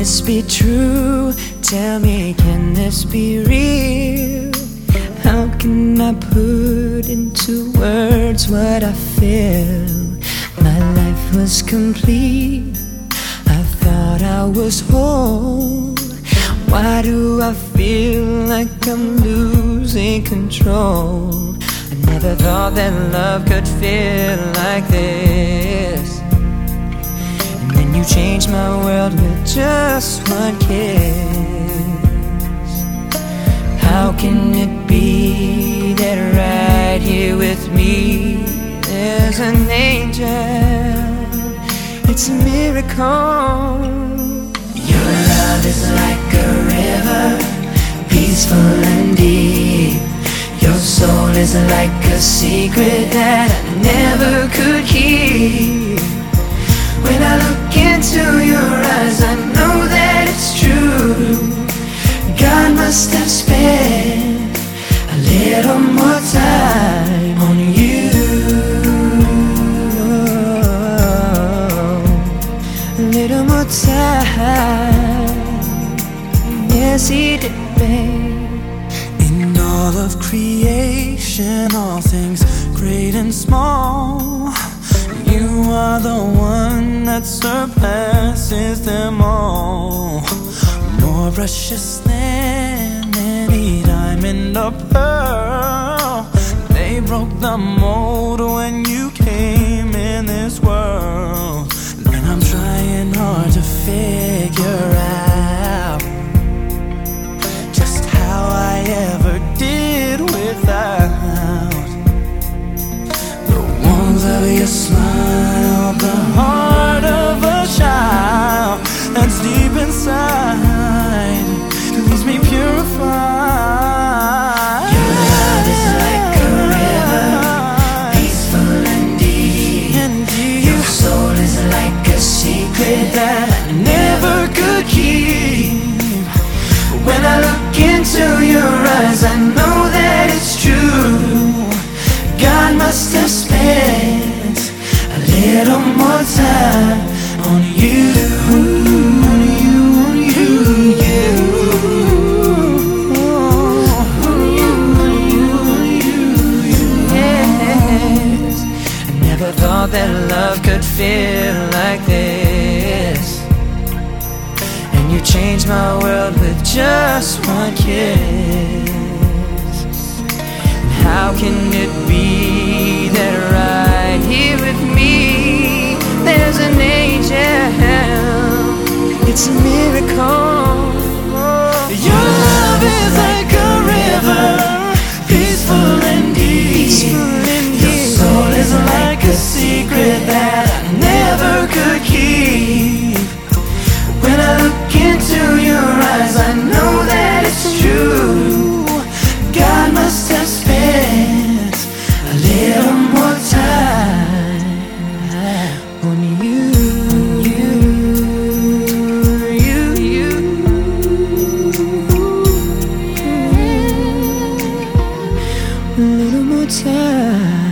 this be true? Tell me, can this be real? How can I put into words what I feel? My life was complete. I thought I was whole. Why do I feel like I'm losing control? I never thought that love could feel like this. And then you changed my world with just one kiss. How can it be that right here with me there's an angel? It's a miracle. Your love is like a river, peaceful and deep. Your soul is like a secret that I never could keep. Time. Yes, he did, babe. In all of creation, all things great and small, you are the one that surpasses them all. More precious than any diamond or pearl. They broke the mold when you came in this world. Secret that I never could keep. When I look into your eyes, I know that it's true. God must have spent a little more time on you. On you, on you, you changed my world with just one kiss. Time.